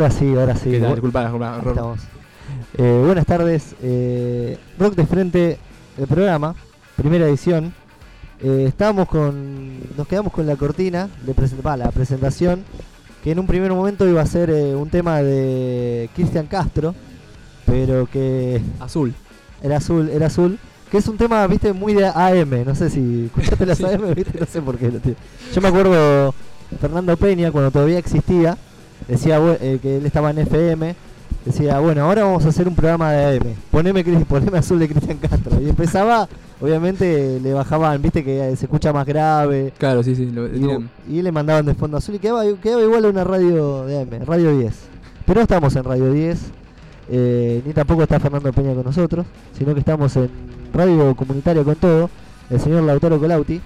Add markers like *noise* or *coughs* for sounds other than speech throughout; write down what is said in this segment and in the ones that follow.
Ahora sí, ahora sí. ¿Qué tal? Disculpa, disculpa. Eh, buenas tardes. eh, Rock de Frente, el programa, primera edición. Eh, estábamos con. Nos quedamos con la cortina de present- la presentación. Que en un primer momento iba a ser eh, un tema de Cristian Castro. Pero que Azul. era azul, era azul. Que es un tema, viste, muy de AM. No sé si *laughs* escuchaste las Sí. AM, viste, no sé por qué. Yo me acuerdo Fernando Peña, cuando todavía existía, decía eh, que él estaba en FM. Decía, bueno, ahora vamos a hacer un programa de AM. Poneme, poneme azul de Cristian Castro. Y empezaba, obviamente, le bajaban, viste, que eh, se escucha más grave. Claro, sí, sí. Lo, Y, le mandaban de fondo azul y quedaba, quedaba igual a una radio de AM, Radio 10. Pero no estamos en Radio 10, eh, ni tampoco está Fernando Peña con nosotros, sino que estamos en Radio Comunitaria con todo, el señor Lautaro Colauti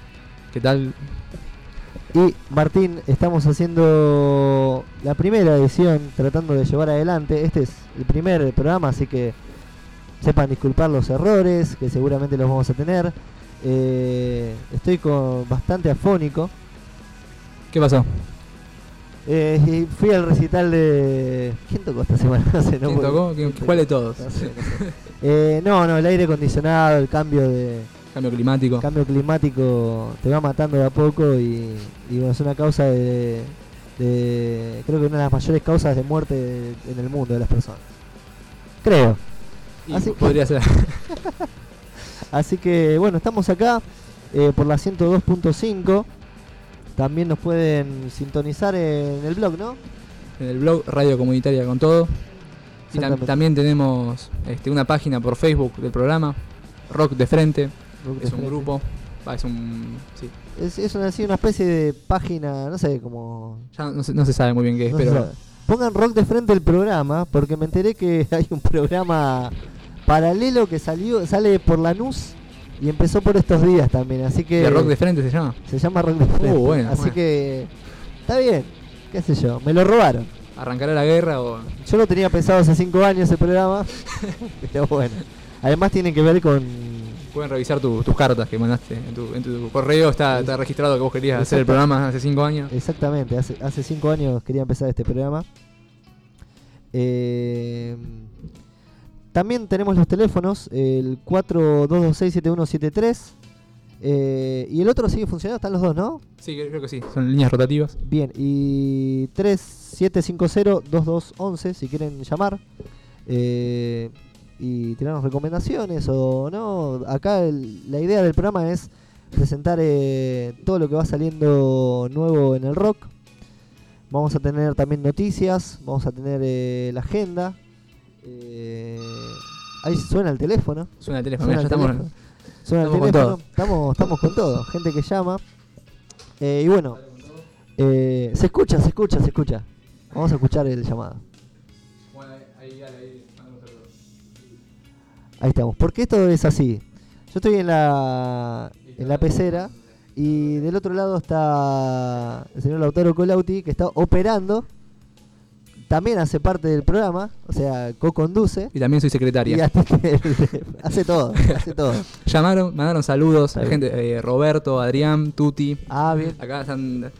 ¿Qué tal? Y Martín. Estamos haciendo la primera edición, tratando de llevar adelante. Este es el primer programa, así que sepan disculpar los errores, que seguramente los vamos a tener. Eh, estoy con bastante afónico. ¿Qué pasó? Eh, fui al recital de. ¿Quién tocó esta semana? *laughs* No sé, no ¿Quién tocó? ¿Quién- ¿Cuál de todos? No, sé, no sé. Eh, no, no, el aire acondicionado, el cambio de Cambio climático. cambio climático te va matando de a poco y, y bueno, es una causa de, de- creo que una de las mayores causas de muerte de- en el mundo de las personas. Creo. Y así que- podría ser. *laughs* Así que bueno, estamos acá eh, por la 102.5. También nos pueden sintonizar en el blog, ¿no? en el blog Radio Comunitaria con todo. Y tam- Exactamente. también tenemos este, una página por Facebook del programa, Rock de Frente, es un grupo, es un... sí, Es, es una, así una especie de página, no sé, como... ya no se, no se sabe muy bien qué es, no pero. Pongan rock de frente el programa, porque me enteré que *laughs* hay un programa paralelo que salió sale por Lanús y empezó por estos días también, así que de Rock de Frente se llama. se llama rock de frente. bueno, así bueno. que está bien, qué sé yo, me lo robaron. ¿Arrancará la guerra o...? Yo lo tenía pensado hace cinco años el programa, *laughs* pero bueno. Además tiene que ver con Pueden revisar tu- tus cartas que mandaste en tu, en tu correo, está, está registrado que vos querías hacer el programa hace cinco años. Exactamente, hace, hace cinco años quería empezar este programa. Eh, también tenemos los teléfonos, el 42267173 eh, y el otro sigue funcionando, están los dos, ¿no? Sí, creo creo que sí, son líneas rotativas. Bien, y 3750-2211 si quieren llamar eh, y tirarnos recomendaciones o no. Acá el- la idea del programa es presentar eh, todo lo que va saliendo nuevo en el rock. Vamos a tener también noticias, vamos a tener eh, la agenda. eh, ahí suena el teléfono. Suena el teléfono, Suena mirá, el ya teléfono. estamos... Suena el Estamos teléfono. todo. Estamos, estamos con todo. Gente que llama. Y bueno, se escucha, se escucha, se escucha. Vamos a escuchar el llamado. Ahí estamos. Porque esto es así. Yo estoy en la, en la pecera y del otro lado está el señor Lautaro Colauti que está operando. También hace parte del programa, o sea, co-conduce. Y también soy Y secretaria. hace, *laughs* hace todo, hace todo. Llamaron, mandaron saludos a gente, eh, Roberto, Adrián, Tuti. Ah, bien. Acá están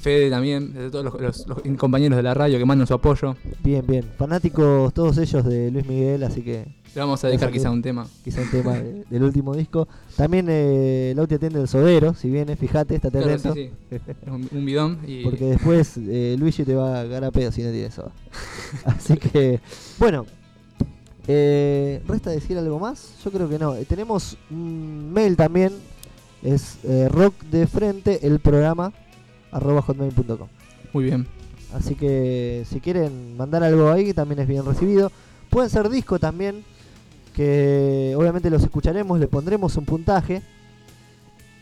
Fede también, de todos los, los- los compañeros de la radio que mandan su apoyo. Bien, bien. Fanáticos todos ellos de Luis Miguel, así que Le vamos a que- quizá un tema. quizá un tema de- del último disco. También eh, Lauti atiende el sodero, si viene, fíjate, estate Claro, atento. sí, sí. Es un, un bidón y Porque después eh, Luigi te va a cagar a pedo si no tiene soda. *laughs* Así que, bueno. Eh, ¿Resta decir algo más? Yo creo que no. Eh, tenemos un mail también. Es eh, rock de frente el programa arroba hotmail.com. muy bien. Así que si quieren mandar algo ahí, también es bien recibido. Pueden ser disco también, que obviamente los escucharemos, le pondremos un puntaje.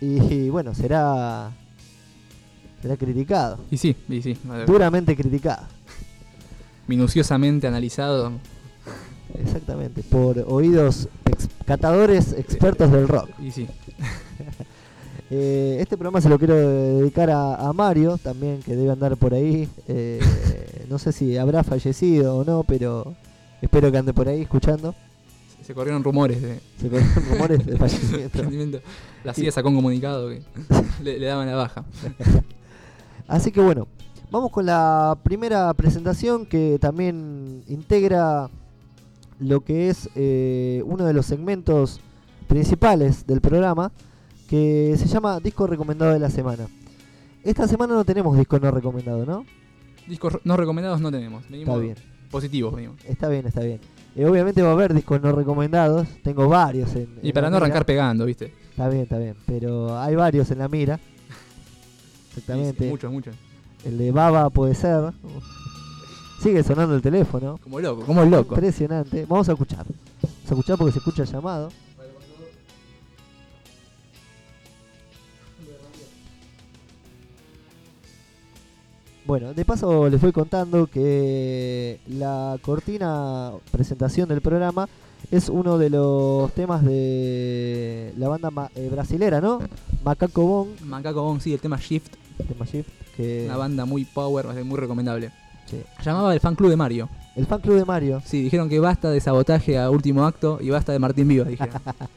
Y, bueno, será será criticado, Y sí, y sí. duramente criticado. Minuciosamente analizado. Exactamente, por oídos ex- catadores expertos del rock. Y sí. *laughs* Eh, este programa se lo quiero dedicar a, a Mario también, que debe andar por ahí. Eh, no sé si habrá fallecido o no, pero espero que ande por ahí escuchando. Se, corrieron rumores de Se conocen rumores de fallecimiento. *laughs* La CIA sacó un comunicado que *laughs* le, le daban la baja. *laughs* Así que bueno, Vamos con la primera presentación que también integra lo que es eh, uno de los segmentos principales del programa, que se llama Disco Recomendado de la Semana. Esta semana no tenemos disco no recomendado, ¿no? Discos no recomendados no tenemos. Venimos Está bien. positivos, venimos. Está bien, está bien. Eh, obviamente va a haber discos no recomendados. Tengo varios en. Y en para no mira. arrancar pegando, ¿viste? Está bien, está bien. Pero hay varios en la mira. *laughs* Exactamente. Sí, Muchos, muchos. El de Baba puede ser. Sigue sonando el teléfono. Como loco, como loco. Impresionante. Vamos a escuchar. Vamos a escuchar porque se escucha el llamado. Bueno, de paso les voy contando que la cortina presentación del programa es uno de los temas de la banda ma- eh, brasilera, ¿no? Macaco Bong, Macaco Bong, sí, el tema Shift, tema Shift, que una banda muy power, muy recomendable. sí. Llamaba el fan club de Mario. el fan club de Mario. Sí, dijeron que basta de sabotaje a último acto y basta de Martín Vivas, dijeron.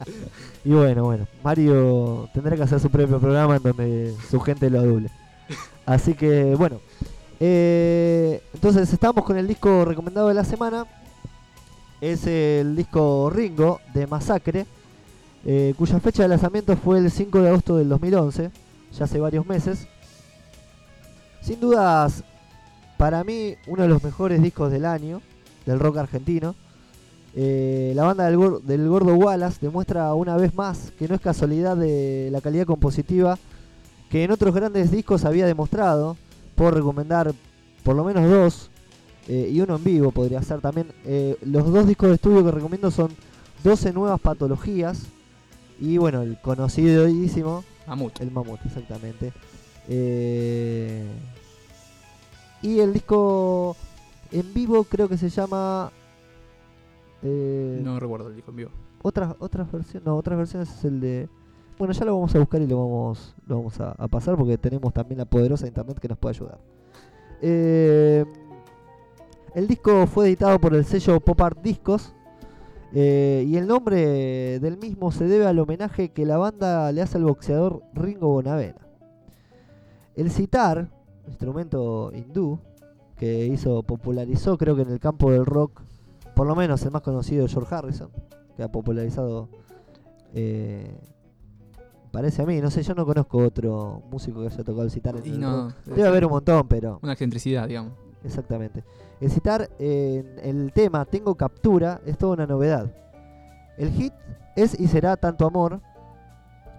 *laughs* Y bueno, bueno, Mario tendrá que hacer su propio programa en donde su gente lo adule. Así que bueno, eh, entonces estamos con el disco recomendado de la semana. Es el disco Ringo de Masacre, eh, cuya fecha de lanzamiento fue el 5 de agosto del 2011, ya hace varios meses. Sin dudas, para mí, uno de los mejores discos del año, del rock argentino. Eh, la banda del, del Gordo Wallace demuestra una vez más que no es casualidad de la calidad compositiva que en otros grandes discos había demostrado. Puedo recomendar por lo menos dos eh, y uno en vivo podría ser también. Eh, los dos discos de estudio que recomiendo son 12 nuevas patologías y bueno, el conocidísimo Mamut. el mamut, exactamente. Eh, y el disco en vivo creo que se llama. No recuerdo el disco en vivo. otras otras versiones. No, otras versiones es el de. Bueno, ya lo vamos a buscar y lo vamos, lo vamos a, pasar porque tenemos también la poderosa internet que nos puede ayudar. Eh, el disco fue editado por el sello Pop Art Discos. eh, y el nombre del mismo se debe al homenaje que la banda le hace al boxeador Ringo Bonavena. El sitar, instrumento hindú, que hizo, popularizó creo que en el campo del rock, por lo menos el más conocido George Harrison, que ha popularizado, eh, parece a mí, no sé, yo no conozco otro músico que haya tocado el sitar en Y el no, rock. Debe haber un montón, pero Una excentricidad, digamos. exactamente. El citar en el tema Tengo Captura es toda una novedad. El hit es y será tanto amor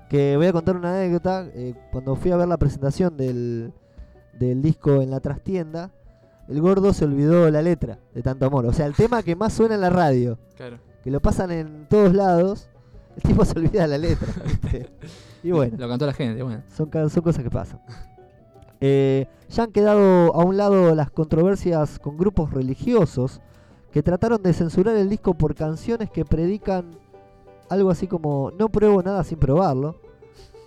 que voy a contar una anécdota. eh, cuando fui a ver la presentación del, del disco en la trastienda, el gordo se olvidó la letra de tanto amor. O sea, el tema que más suena en la radio, Claro. que lo pasan en todos lados, *laughs* el tipo se olvida la letra. *laughs* ¿viste? Y bueno. Lo cantó la gente, bueno. Son, cosas que pasan. *laughs* Eh, ya han quedado a un lado las controversias con grupos religiosos que trataron de censurar el disco por canciones que predican algo así como no pruebo nada sin probarlo.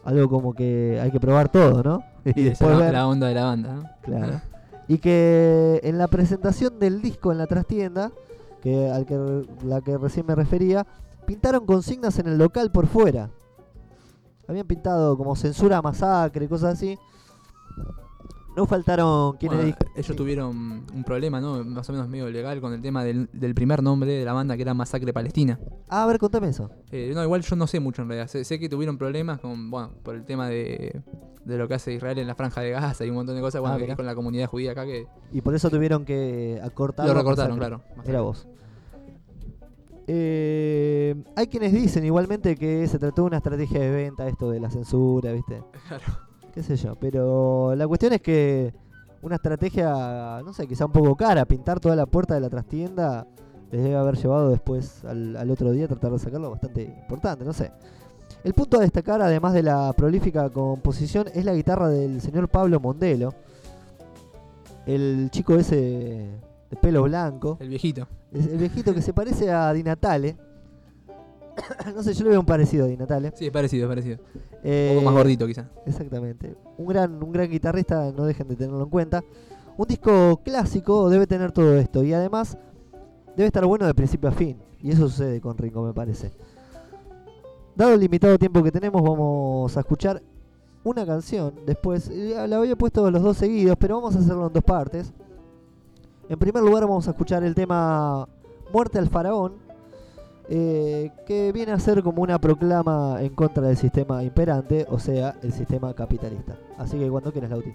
Algo como que hay que probar todo, ¿no? Y Y después ver. la onda de la banda, ¿no? Claro. Y que en la presentación del disco en la trastienda, que al que la que recién me refería, pintaron consignas en el local por fuera. Habían pintado como censura masacre, cosas así. No faltaron quienes Bueno, ellos sí. tuvieron un problema, ¿no? Más o menos medio legal con el tema del, del primer nombre de la banda que era Masacre Palestina. Ah, a ver, contame eso. Eh, no, igual yo no sé mucho en realidad. Sé, sé que tuvieron problemas con, bueno, por el tema de, de lo que hace Israel en la franja de Gaza y un montón de cosas, bueno, Ah, que con la comunidad judía acá que Y por eso tuvieron que acortar. lo recortaron, masacre. claro. Era vos. Eh, hay quienes dicen igualmente que se trató de una estrategia de venta esto de la censura, ¿viste? Claro. qué sé yo. Pero la cuestión es que una estrategia, no sé, quizá un poco cara, pintar toda la puerta de la trastienda les debe haber llevado después al, al otro día tratar de sacarlo bastante importante, no sé. El punto a destacar, además de la prolífica composición, es la guitarra del señor Pablo Mondelo. El chico ese de pelo blanco. El viejito. El viejito que se parece a Di Natale. *coughs* no sé, yo le veo un parecido a Di Natale. Sí, es parecido, es parecido. Eh, un poco más gordito quizá. Exactamente. Un gran, un gran guitarrista, no dejen de tenerlo en cuenta. Un disco clásico debe tener todo esto y además debe estar bueno de principio a fin. Y eso sucede con Ringo, me parece. Dado el limitado tiempo que tenemos, vamos a escuchar una canción. Después, eh, la había puesto los dos seguidos, pero vamos a hacerlo en dos partes. En primer lugar vamos a escuchar el tema Muerte al Faraón, eh, que viene a ser como una proclama en contra del sistema imperante, o sea, el sistema capitalista. Así que cuando quieras, Lauti.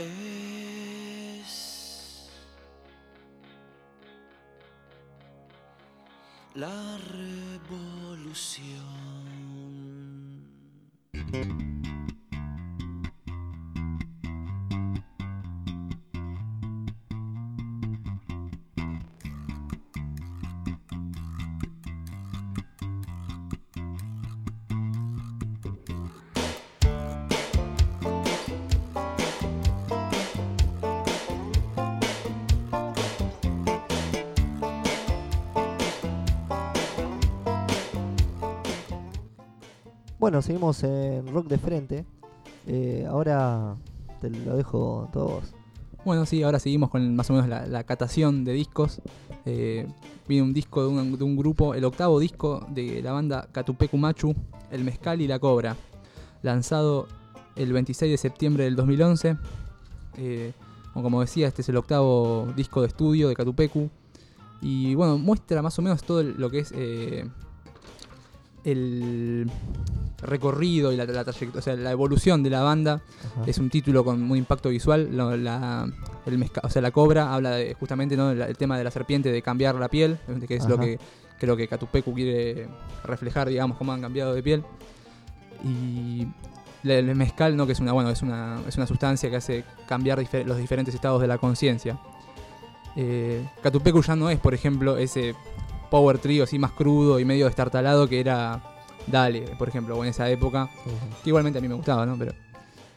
es la revolución. Bueno, seguimos en Rock de Frente. Eh, ahora te lo dejo todo vos. Bueno, sí, ahora seguimos con más o menos la, catación de discos. Eh, viene un disco de un, grupo, el octavo disco de la banda Catupecu Machu, El Mezcal y la Cobra, lanzado el 26 de septiembre del 2011. Eh, como decía, este es el octavo disco de estudio de Catupecu. Y bueno, muestra más o menos todo lo que es eh, el recorrido y la, la trayectoria, o sea, la evolución de la banda. Ajá. Es un título con un impacto visual. lo- la, el mezca- o sea, la cobra habla de, justamente ¿no? el tema de la serpiente, de cambiar la piel, que es lo que creo que Catupecu quiere reflejar, digamos, cómo han cambiado de piel. Y el mezcal, ¿no? que es una, bueno, es una, es una sustancia que hace cambiar difer- los diferentes estados de la conciencia. Eh, Catupecu ya no es, por ejemplo, ese power trio así más crudo y medio destartalado que era Dale, por ejemplo, o en esa época. Que igualmente a mí me gustaba, ¿no? Pero.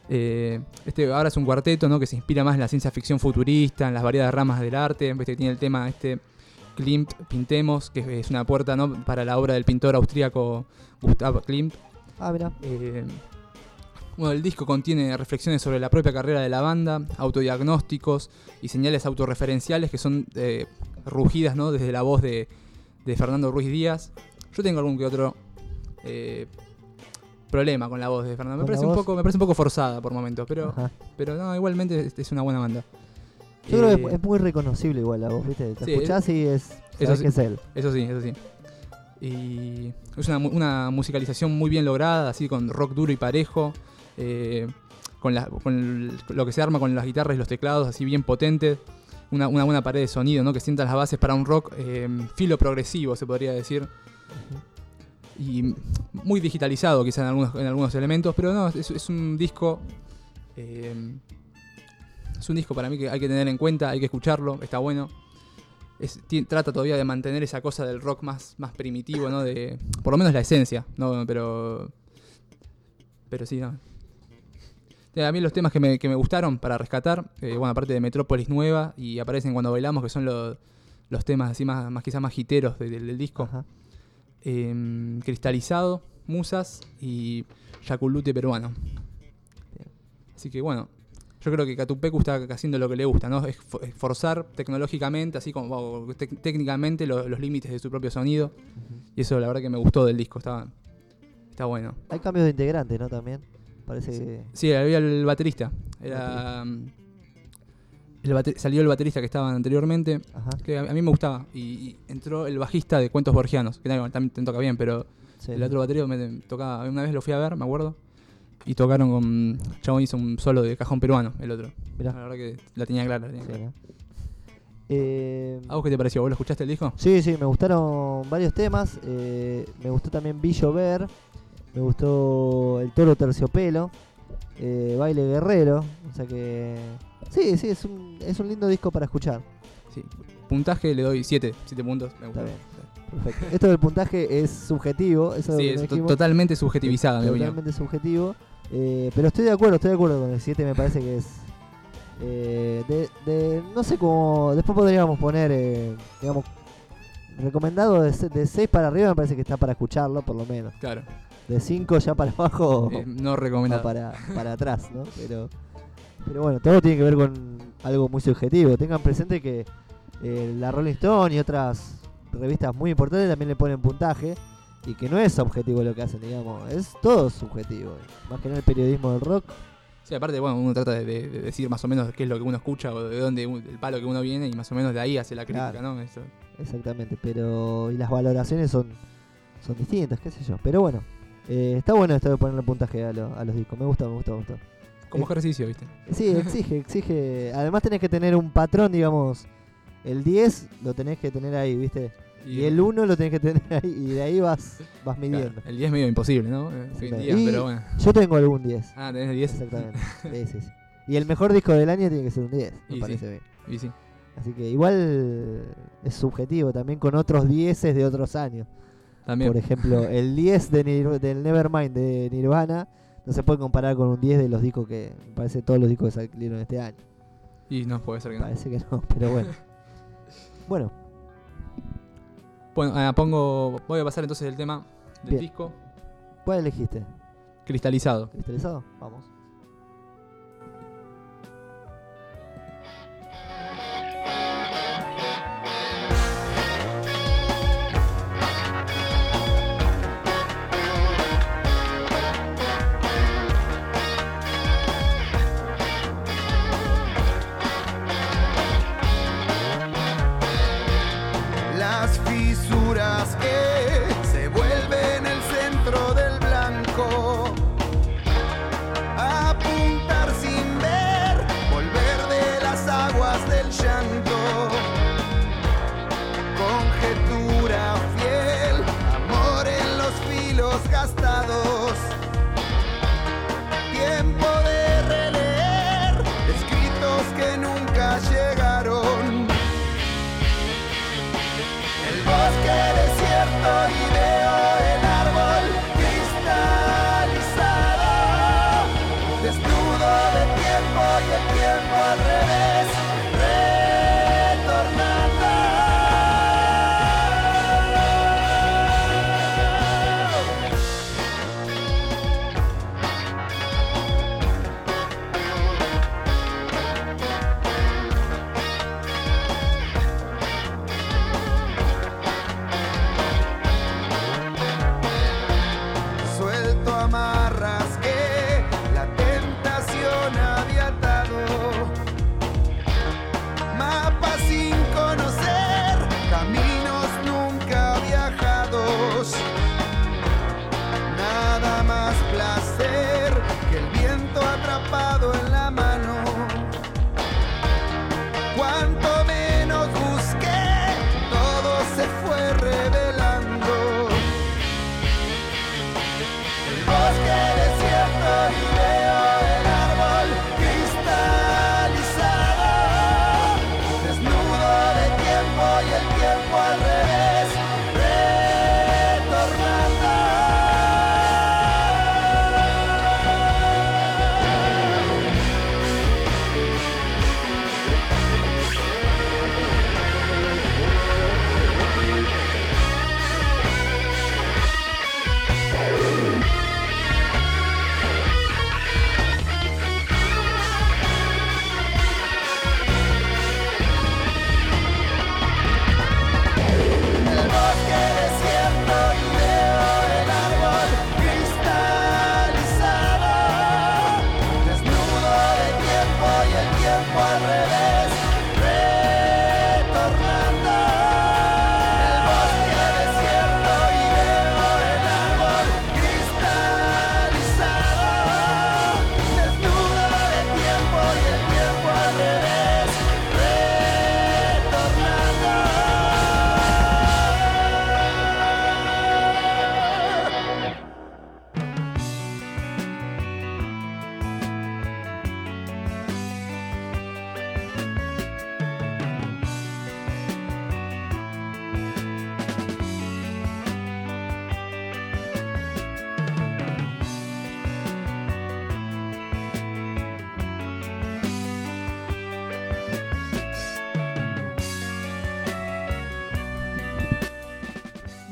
eh, este ahora es un cuarteto, ¿no? Que se inspira más en la ciencia ficción futurista, en las variadas ramas del arte. Viste que tiene el tema este Klimt Pintemos, que es una puerta, ¿no? Para la obra del pintor austríaco Gustav Klimt. Ah, mira. Eh, bueno, el disco contiene reflexiones sobre la propia carrera de la banda, autodiagnósticos y señales autorreferenciales que son eh, rugidas, ¿no? Desde la voz de, de Fernando Ruiz Díaz. Yo tengo algún que otro eh, problema con la voz de Fernando. Me ¿Con la parece, un poco, me parece un poco forzada por momentos, pero, Ajá. pero no, igualmente es, es una buena banda. Yo creo Eh, que es muy reconocible igual la voz, ¿viste? Te Sí, escuchás y es. eso sí. que es él. Eso sí, eso sí. Y es una, mu- una musicalización muy bien lograda, así con rock duro y parejo, eh, con, la- con lo que se arma con las guitarras y los teclados, así bien potentes. Una, una buena pared de sonido, ¿no? Que sientan las bases para un rock eh, filo progresivo, se podría decir. Y muy digitalizado quizá en algunos, en algunos elementos, pero no, es, un disco... eh, es un disco para mí que hay que tener en cuenta, hay que escucharlo, está bueno trata todavía de mantener esa cosa del rock más, más primitivo, ¿no? De, por lo menos la esencia, ¿no? Pero. Pero sí, ¿no? Eh, A mí los temas que me, que me gustaron para rescatar, eh, bueno, aparte de Metrópolis Nueva y aparecen cuando bailamos, que son los, los temas así más, más quizás más hiteros de- del, disco. Em, Cristalizado, Musas y Yaculute Peruano. Así que bueno, yo creo que Catupecu está haciendo lo que le gusta, ¿no? Es fo- es forzar tecnológicamente, así como técnicamente, lo- los límites de su propio sonido. Y eso la verdad que me gustó del disco, está, está bueno. Hay cambios de integrantes, ¿no? También. Parece que. Sí, había el baterista. Era. mm, el salió el baterista que estaba anteriormente, Ajá. que a, a mí me gustaba. Y, y entró el bajista de Cuentos Borgianos, que también, también te toca bien, pero Sí, el otro batería me tocaba. Una vez lo fui a ver, me acuerdo. Y tocaron con. Chabón hizo un solo de cajón peruano, el otro. Mirá. La verdad que la tenía clara. la tenía Sí, clara. Eh, ¿A vos qué te pareció? ¿Vos lo escuchaste el disco? Sí, sí, me gustaron varios temas. eh, me gustó también Vi Llover. Me gustó El Toro Terciopelo. eh, Baile Guerrero. O sea que. Sí, sí, es un, es un lindo disco para escuchar. Sí. Puntaje le doy 7, 7 puntos. Me gusta. bien. Perfecto. Esto del puntaje es subjetivo. Eso Sí, es to- dijimos. totalmente mi opinión. Totalmente subjetivo. eh, pero estoy de acuerdo, estoy de acuerdo con el 7. Me parece que es. eh, de, de- no sé cómo. Después podríamos poner, eh, digamos, recomendado de 6 para arriba. Me parece que está para escucharlo, por lo menos. Claro. De 5 ya para *laughs* abajo. Eh, no recomendado. para, para atrás, ¿no? Pero, pero bueno, todo tiene que ver con algo muy subjetivo. Tengan presente que eh, la Rolling Stone y otras revistas muy importantes también le ponen puntaje y que no es objetivo lo que hacen, digamos, es todo subjetivo. Más que nada el periodismo del rock. Sí, aparte, bueno, uno trata de, de- de decir más o menos qué es lo que uno escucha o de dónde el palo que uno viene y más o menos de ahí hace la crítica, Claro. ¿no? Eso. Exactamente, pero y las valoraciones son, son distintas, qué sé yo. Pero bueno, eh, está bueno esto de ponerle puntaje a, lo- a los discos. Me gusta, me gusta, me gusta. Como Eh, ejercicio, ¿viste? Sí, exige, exige. Además tenés que tener un patrón, digamos. El 10 lo tenés que tener ahí, ¿viste? Y el 1 lo tenés que tener ahí y de ahí vas, vas claro, midiendo. el 10 es medio imposible, ¿no? Día, pero bueno. Yo tengo algún 10. Ah, tenés el 10. Exactamente. *laughs* Sí, sí, sí. Y el mejor disco del año tiene que ser un 10, me Y parece bien. Y sí. Así que igual es subjetivo también con otros 10 de otros años. También. Por ejemplo, el 10 de Nir- del Nevermind de Nirvana no se puede comparar con un 10 de los discos que me parece todos los discos que salieron este año. Y no, puede ser que no. Parece que no, pero bueno. *laughs* bueno, Bueno, ah, pongo. Voy a pasar entonces el tema del Bien. disco ¿cuál elegiste? cristalizado. ¿Cristalizado? Vamos.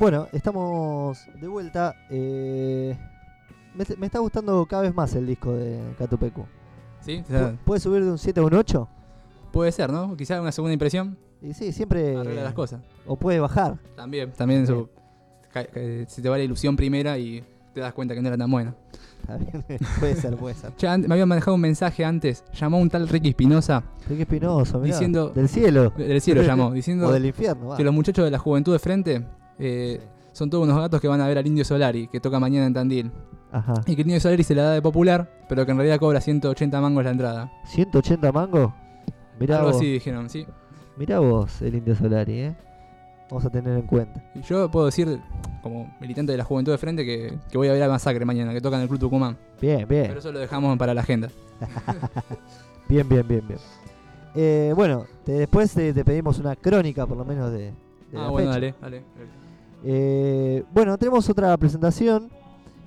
Bueno, estamos de vuelta. eh, me, me está gustando cada vez más el disco de Catupecu. ¿Sí? O ¿Puede subir de un 7 a un 8? puede ser, ¿no? Quizá una segunda impresión Y sí, siempre. arregla las cosas. O puede bajar. También, también eso, se te va la ilusión primera y te das cuenta que no era tan buena. Está bien, *laughs* puede ser, puede ser. Ya me habían manejado un mensaje antes, llamó un tal Ricky Espinosa, Ricky Espinoso, mirá, Diciendo- Del cielo. del cielo llamó, *laughs* o diciendo del infierno, va. que los muchachos de la juventud de frente eh, son todos unos gatos que van a ver al Indio Solari, que toca mañana en Tandil. Ajá. Y que el Indio Solari se la da de popular, pero que en realidad cobra 180 mangos la entrada. ¿180 mangos? Mirá Algo vos, así dijeron, sí. mirá vos el Indio Solari, ¿eh? vamos a tener en cuenta. Y yo puedo decir, como militante de la Juventud de Frente, que, que voy a ver a Masacre mañana, que tocan en el Club Tucumán. Bien, bien. Pero eso lo dejamos para la agenda. *laughs* Bien, bien, bien, bien. Eh, bueno, te- después te, te pedimos una crónica, por lo menos, de, de Ah, la bueno, fecha. dale, dale. Eh, bueno, tenemos otra presentación.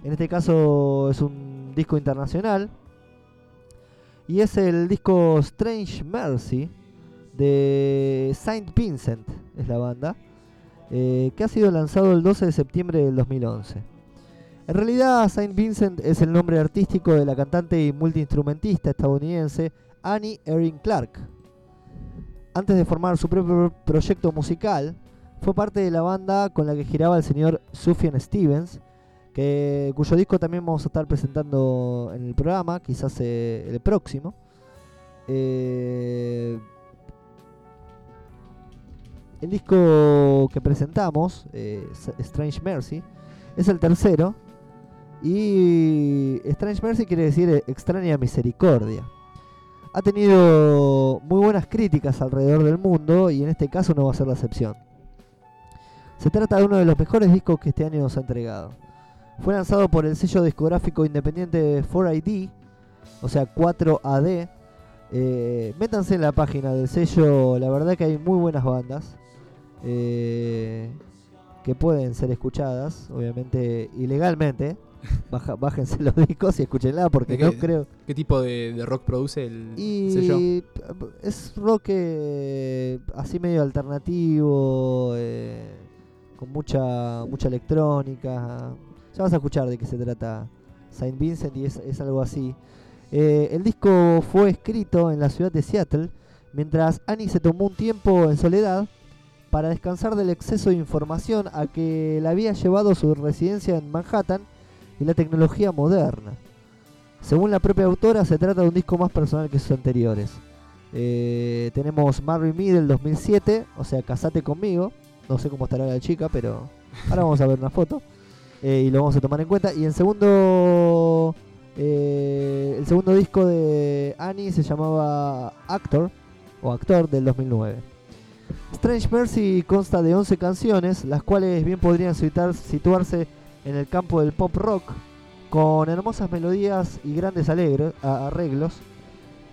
En este caso es un disco internacional. Y es el disco Strange Mercy de Saint Vincent, es la banda. eh, que ha sido lanzado el 12 de septiembre del 2011. En realidad, Saint Vincent es el nombre artístico de la cantante y multiinstrumentista estadounidense Annie Erin Clark. Antes de formar su propio proyecto musical, fue parte de la banda con la que giraba el señor Sufjan Stevens, que, cuyo disco también vamos a estar presentando en el programa, quizás eh, el próximo. Eh, el disco que presentamos, eh, Strange Mercy, es el tercero. Y Strange Mercy quiere decir extraña misericordia. Ha tenido muy buenas críticas alrededor del mundo y en este caso no va a ser la excepción. Se trata de uno de los mejores discos que este año nos ha entregado. Fue lanzado por el sello discográfico independiente 4ID, o sea 4AD. Eh, métanse en la página del sello, la verdad que hay muy buenas bandas eh, que pueden ser escuchadas, obviamente ilegalmente. *laughs* Baja- bájense los discos y escúchenla porque ¿De no qué? creo. ¿Qué tipo de, de rock produce el Y sello? es rock eh, así medio alternativo, eh, con mucha mucha electrónica. Ya vas a escuchar de qué se trata Saint Vincent y es, es algo así. Eh, el disco fue escrito en la ciudad de Seattle mientras Annie se tomó un tiempo en soledad para descansar del exceso de información a que la había llevado su residencia en Manhattan y la tecnología moderna. Según la propia autora, se trata de un disco más personal que sus anteriores. Eh, tenemos Marry Me del 2007, o sea, Casate conmigo. No sé cómo estará la chica, pero ahora vamos a ver una foto eh, y lo vamos a tomar en cuenta. Y en segundo, eh, el segundo disco de Annie se llamaba Actor o Actor del 2009. Strange Mercy consta de 11 canciones, las cuales bien podrían situarse en el campo del pop rock, con hermosas melodías y grandes alegre- arreglos,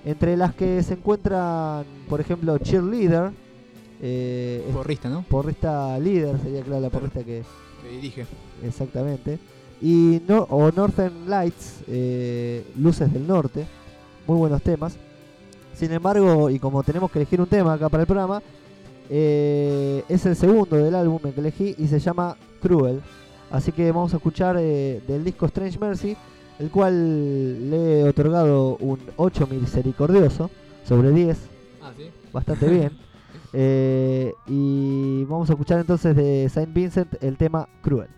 entre las que se encuentran, por ejemplo, Cheerleader, eh, es Porrista, ¿no? porrista líder, sería claro la porrista que Que dirige. exactamente, y no, o Northern Lights, eh, Luces del Norte, muy buenos temas. Sin embargo, y como tenemos que elegir un tema acá para el programa, eh, es el segundo del álbum que elegí y se llama Cruel. Así que vamos a escuchar del disco Strange Mercy, el cual le he otorgado un 8 misericordioso sobre 10, Ah, sí. bastante bien. *laughs* Eh, y vamos a escuchar entonces de Saint Vincent el tema Cruel.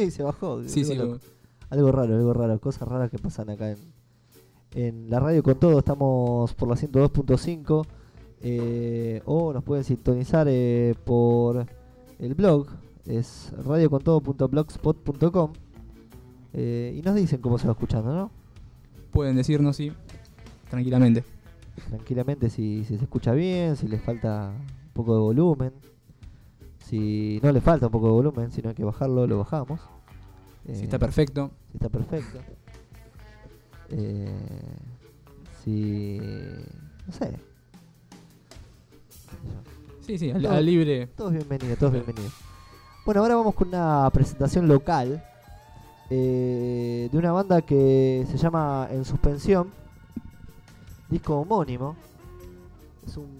Subió y se bajó. Sí, Algo sí, loco. Algo raro, algo raro. Cosas raras que pasan acá en, en la radio con todo. Estamos por la 102.5. eh, o nos pueden sintonizar eh, por el blog. Es radiocontodo.blogspot.com. Eh, y nos dicen cómo se va escuchando, ¿no? pueden decirnos, sí, tranquilamente. Tranquilamente si, si se escucha bien, si les falta un poco de volumen. Si no le falta un poco de volumen, si no hay que bajarlo, lo bajamos. Si Eh, está perfecto. si está perfecto. Eh, si. No sé. Sí, sí, al libre. Todos bienvenidos, todos bienvenidos. Bueno, ahora vamos con una presentación local eh, de una banda que se llama En Suspensión, disco homónimo. Es un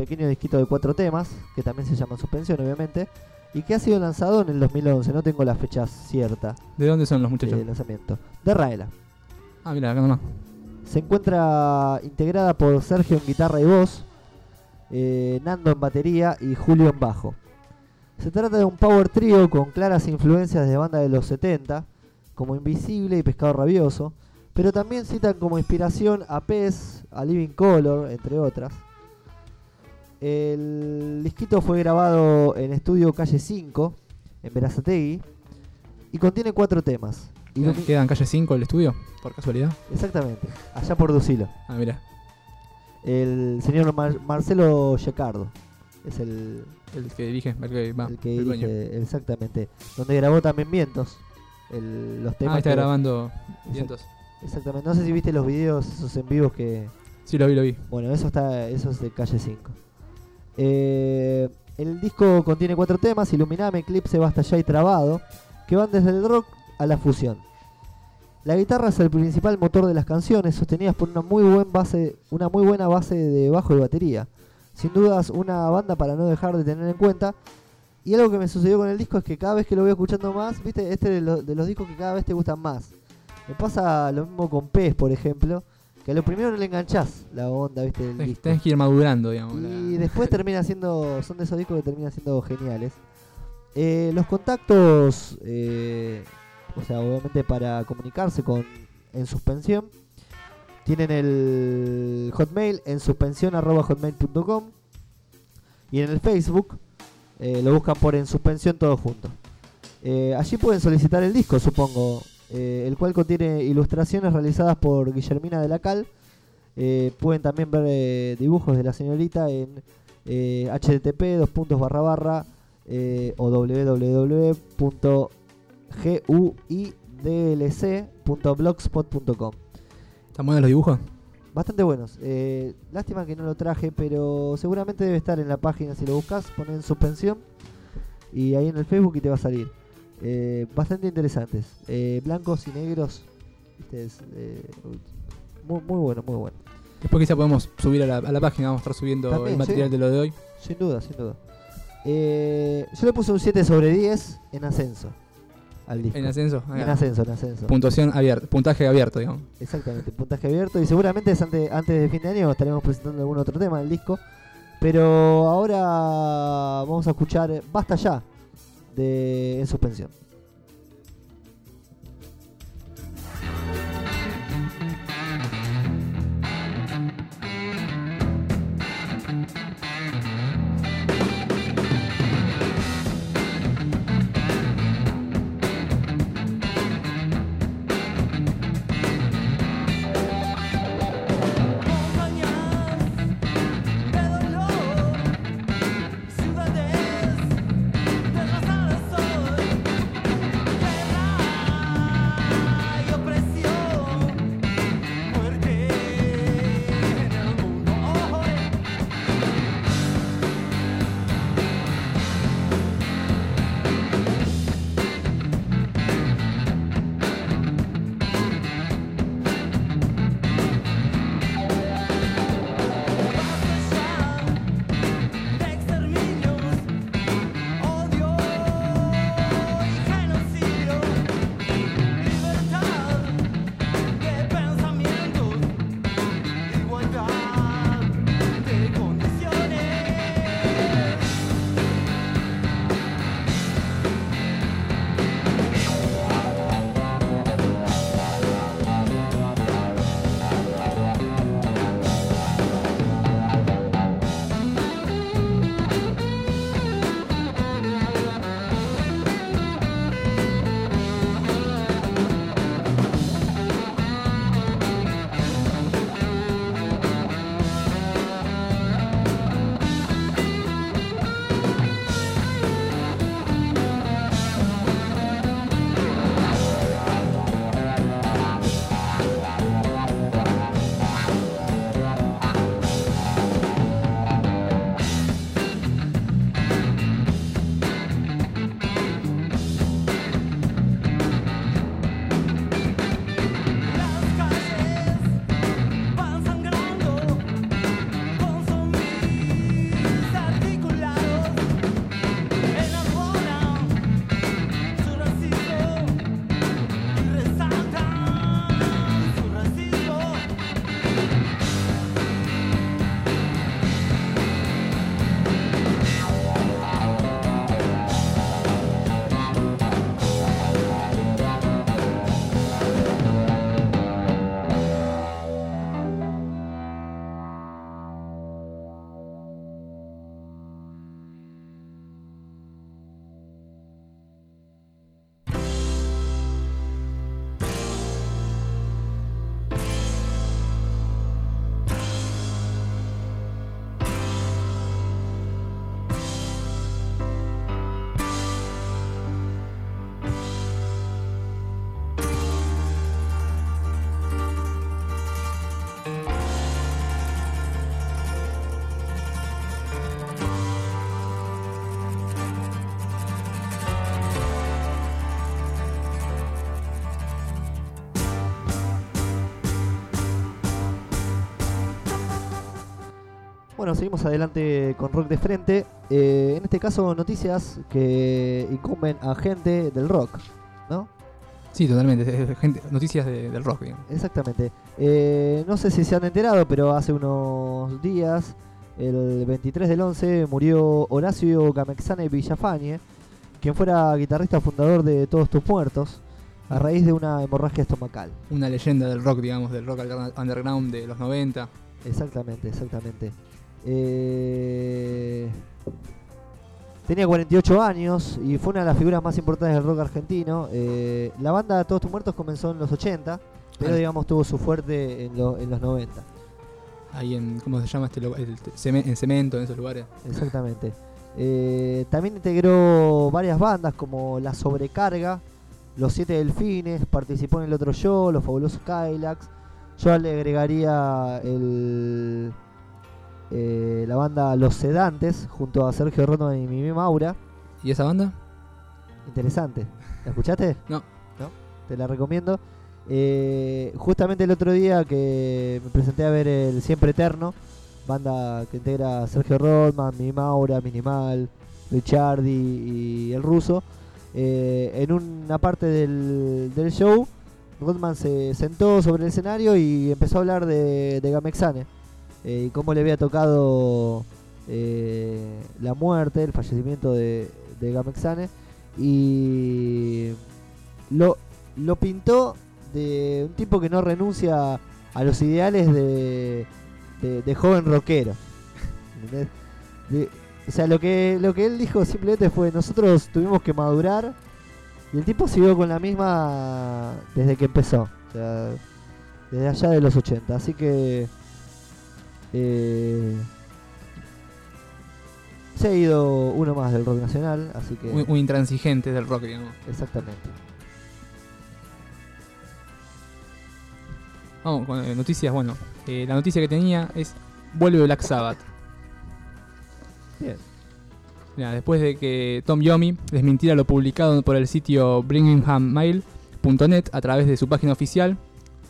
pequeño disquito de cuatro temas, que también se llama En Suspensión, obviamente, y que ha sido lanzado en el 2011. No tengo la fecha cierta ¿De dónde son los muchachos? de lanzamiento. De Raela. Ah, mira, acá nomás. Se encuentra integrada por Sergio en guitarra y voz, eh, Nando en batería y Julio en bajo. Se trata de un power trio con claras influencias de bandas de los 70, como Invisible y Pescado Rabioso, pero también citan como inspiración a Pez, a Living Color, entre otras. El disquito fue grabado en estudio Calle 5, en Verazategui, y contiene cuatro temas. Y ¿Queda- lo- ¿Queda en calle 5 el estudio? Por casualidad. Exactamente, allá por Ducilo. Ah, mira. El señor Mar- Marcelo Yecardo. Es el, El que dirige, el que, va, el que el dueño. exactamente. Donde grabó también Vientos. El- los temas Ah, está grabando vientos. Exactamente. No sé si viste los videos, esos en vivos que. Sí, lo vi, lo vi. Bueno, eso está, eso es de calle 5. Eh, el disco contiene cuatro temas: Iluminame, Eclipse, Basta Ya y Trabado, que van desde el rock a la fusión. La guitarra es el principal motor de las canciones, sostenidas por una muy, buena base de bajo y batería. Sin dudas, una banda para no dejar de tener en cuenta. Y algo que me sucedió con el disco es que cada vez que lo voy escuchando más, viste, este de, de los discos que cada vez te gustan más. Me pasa lo mismo con Pez, por ejemplo, que a lo primero no le enganchás la onda, viste, del disco. tenés que ir madurando, digamos. Y la- después *laughs* termina siendo, son de esos discos que terminan siendo geniales. Eh, los contactos, eh, o sea, obviamente para comunicarse con En Suspensión, tienen el hotmail en suspensión arroba hotmail.com y en el Facebook eh, lo buscan por En Suspensión todo junto. Eh, allí pueden solicitar el disco, supongo, eh, el cual contiene ilustraciones realizadas por Guillermina de la Cal. Eh, pueden también ver eh, dibujos de la señorita en eh, http dos puntos barra barra eh, o www.guidlc.blogspot.com ¿Están buenos los dibujos? Bastante buenos. Eh, lástima que no lo traje, pero seguramente debe estar en la página. Si lo buscas, ponen en suspensión y ahí en el Facebook y te va a salir. Eh, bastante interesantes. Eh, blancos y negros. Es, eh, muy, muy bueno, muy bueno. Después quizá podemos subir a la, a la página, vamos a estar subiendo También, el material sí. de lo de hoy. Sin duda, sin duda. Yo le puse un 7 sobre 10 en ascenso al disco. En ascenso. En ascenso, en ascenso. Puntuación abierta, puntaje abierto, digamos. Exactamente, puntaje abierto. Y seguramente es ante- antes de fin de año estaremos presentando algún otro tema del disco. Pero ahora vamos a escuchar Basta Ya de En Suspensión. Bueno, seguimos adelante con Rock de Frente. Eh, en este caso, noticias que incumben a gente del rock, ¿no? Sí, totalmente. *laughs* gente- noticias de- del rock, digamos. Exactamente. Eh, no sé si se han enterado, pero hace unos días, el 23 del 11, murió Horacio Gamexane Villafañe, quien fuera guitarrista fundador de Todos Tus Muertos, a raíz de una hemorragia estomacal. Una leyenda del rock, digamos, del rock underground de los 90. Exactamente, exactamente. Eh, tenía 48 años y fue una de las figuras más importantes del rock argentino. Eh, la banda Todos Tus Muertos comenzó en los 80, pero digamos tuvo su fuerte en, lo- en los 90. Ahí en, ¿cómo se llama este lugar? En cemento, en esos lugares. Exactamente. Eh, también integró varias bandas como La Sobrecarga, Los Siete Delfines, participó en el otro show, Los Fabulosos Kylax. Yo le agregaría el, eh, la banda Los Sedantes junto a Sergio Rodman y Mimi Maura. ¿Y esa banda? Interesante. ¿La escuchaste? *laughs* No. ¿No? Te la recomiendo. Eh, justamente el otro día que me presenté a ver el Siempre Eterno, banda que integra Sergio Rodman, Mi Maura, Minimal, Richardi y el ruso. eh, en una parte del, del show, Rodman se sentó sobre el escenario y empezó a hablar de, de Gamexane eh, y cómo le había tocado eh, la muerte, el fallecimiento de, Gamexane y lo, lo pintó de un tipo que no renuncia a los ideales de, de, joven rockero. *laughs* o sea, lo que, lo que él dijo simplemente fue, nosotros tuvimos que madurar y el tipo siguió con la misma desde que empezó. Desde allá de los 80. Así que... eh, se ha ido uno más del rock nacional, así que... Un, un intransigente del rock, digamos. Exactamente. Vamos con eh, noticias. Bueno, eh, la noticia que tenía es: vuelve Black Sabbath. Bien. Mira, después de que Tom Yomi desmintiera lo publicado por el sitio bringinghammail.net a través de su página oficial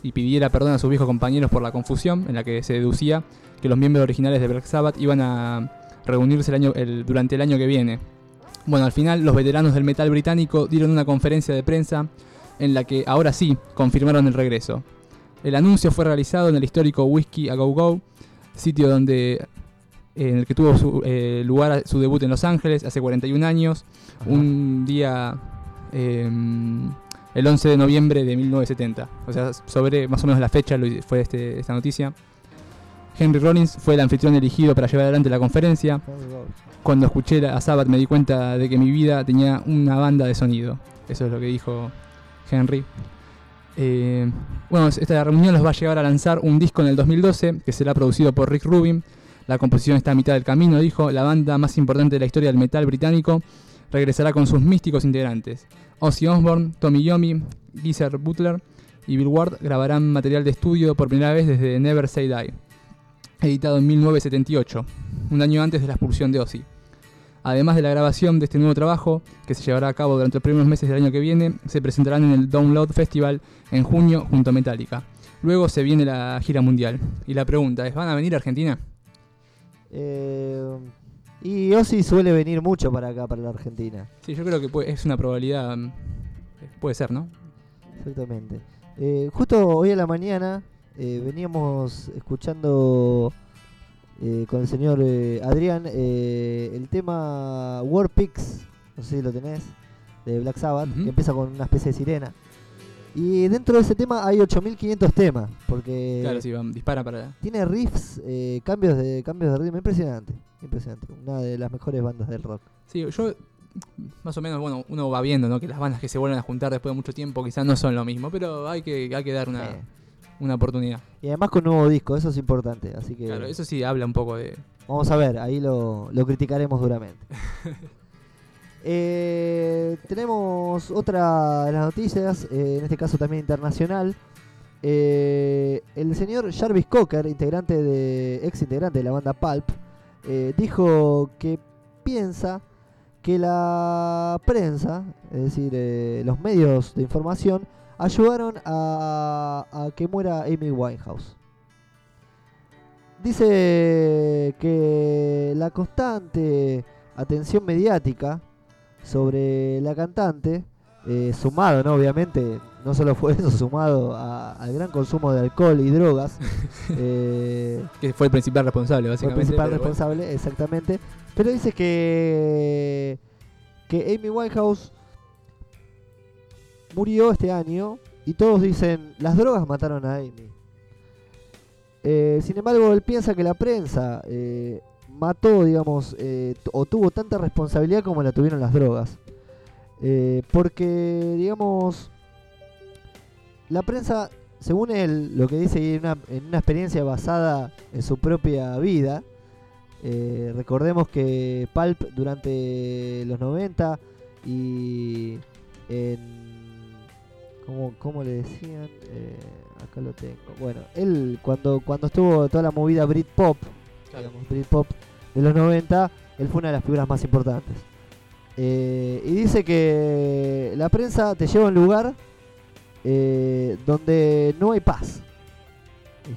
y pidiera perdón a sus viejos compañeros por la confusión en la que se deducía que los miembros originales de Black Sabbath iban a reunirse el año, el- durante el año que viene. Bueno, al final los veteranos del metal británico dieron una conferencia de prensa en la que ahora sí confirmaron el regreso. El anuncio fue realizado en el histórico Whiskey a Go Go, sitio donde en el que tuvo su, eh, lugar su debut en Los Ángeles hace 41 años, un día eh, el 11 de noviembre de 1970. O sea, sobre más o menos la fecha fue este- esta noticia. Henry Rollins fue el anfitrión elegido para llevar adelante la conferencia. Cuando escuché a Sabbath me di cuenta de que mi vida tenía una banda de sonido. Eso es lo que dijo Henry. Eh, bueno, esta reunión los va a llevar a lanzar un disco en el 2012 que será producido por Rick Rubin. La composición está a mitad del camino, dijo. La banda más importante de la historia del metal británico regresará con sus místicos integrantes. Ozzy Osbourne, Tommy Yomi, Geezer Butler y Bill Ward grabarán material de estudio por primera vez desde Never Say Die, editado en 1978, un año antes de la expulsión de Ozzy. Además de la grabación de este nuevo trabajo, que se llevará a cabo durante los primeros meses del año que viene, se presentarán en el Download Festival en junio junto a Metallica. Luego se viene la gira mundial. Y la pregunta es, ¿van a venir a Argentina? Eh, y Ozzy suele venir mucho para acá, para la Argentina. Sí, yo creo que puede- es una probabilidad... mm, Puede ser, ¿no? Exactamente. Eh, justo hoy a la mañana eh, veníamos escuchando eh, con el señor eh, Adrián eh, el tema War Pigs, no sé si lo tenés, de Black Sabbath, que empieza con una especie de sirena. Y dentro de ese tema hay 8500 temas, porque Claro, sí, van, dispara para... tiene riffs, eh, cambios de cambios de ritmo, impresionante, impresionante. Una de las mejores bandas del rock. Sí, yo más o menos, bueno, uno va viendo, ¿no? Que las bandas que se vuelven a juntar después de mucho tiempo quizás no son lo mismo, pero hay que, hay que dar una, una oportunidad. Y además con nuevo disco, eso es importante, así que Claro, eso sí habla un poco de... Vamos a ver, ahí lo, lo criticaremos duramente. *laughs* Eh, tenemos otra de las noticias, eh, en este caso también internacional. Eh, el señor Jarvis Cocker, integrante de, ex integrante de la banda Pulp, eh, dijo que piensa que la prensa, es decir, eh, los medios de información, ayudaron a, a que muera Amy Winehouse. Dice que la constante atención mediática sobre la cantante, eh, sumado, ¿no? Obviamente, no solo fue *laughs* eso, sumado a- al gran consumo de alcohol y drogas, *laughs* eh, Que fue el principal responsable, fue el básicamente. principal bueno. responsable, exactamente. Pero dice que, que Amy Winehouse murió este año y todos dicen, las drogas mataron a Amy. Eh, sin embargo, él piensa que la prensa eh, mató, digamos, eh, o tuvo tanta responsabilidad como la tuvieron las drogas. Porque, digamos, la prensa, según él, lo que dice en una, en una experiencia basada en su propia vida, recordemos que Pulp durante los 90 y en... ¿Cómo, cómo le decían? Eh, acá lo tengo. Bueno, él cuando, cuando estuvo toda la movida Britpop, digamos, Britpop de los 90, él fue una de las figuras más importantes. Eh, y dice que la prensa te lleva a un lugar eh, donde no hay paz.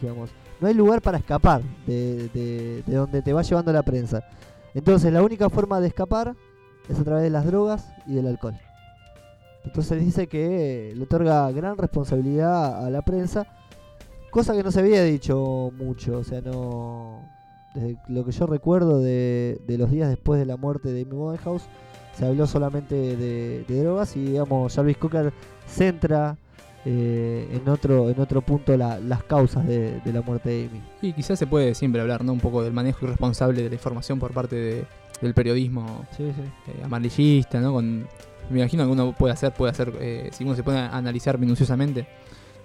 Digamos, no hay lugar para escapar de, de- de donde te va llevando la prensa. Entonces la única forma de escapar es a través de las drogas y del alcohol. Entonces dice que le otorga gran responsabilidad a la prensa, cosa que no se había dicho mucho, o sea, no... Desde lo que yo recuerdo de, de los días después de la muerte de Amy Winehouse, se habló solamente de, de drogas y digamos Jarvis Cocker centra eh, en otro en otro punto la- las causas de, de la muerte de Amy. Y quizás se puede siempre hablar, ¿no? Un poco del manejo irresponsable de la información por parte de- del periodismo Sí, sí. eh, amarillista, ¿no? Con, me imagino que uno puede hacer, puede hacer, eh, si uno se pone a analizar minuciosamente,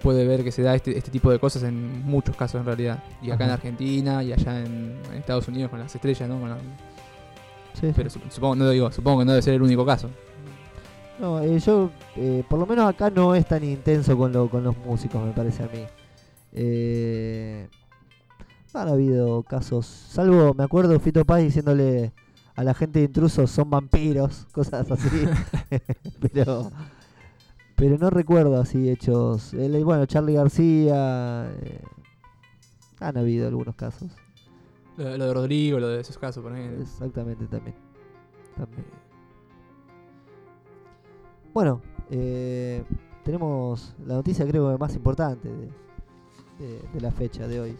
puede ver que se da este, este tipo de cosas en muchos casos en realidad. Y acá en. Argentina y allá en, en Estados Unidos con las estrellas, ¿no? Con la- Sí, sí. pero su- supongo, no digo, supongo que no debe ser el único caso. No, eh, yo, eh, por lo menos acá no es tan intenso con, lo, con los músicos, me parece a mí. Eh, han habido casos, salvo, me acuerdo, Fito Paz diciéndole a la gente de intrusos son vampiros, *laughs* cosas así. *laughs* pero pero no recuerdo así hechos. Él- bueno, Charlie García, eh, han habido algunos casos. Lo, lo de Rodrigo, lo de esos casos, por ejemplo. Exactamente, también. También. Bueno, eh, tenemos la noticia creo que más importante de, de- de la fecha de hoy.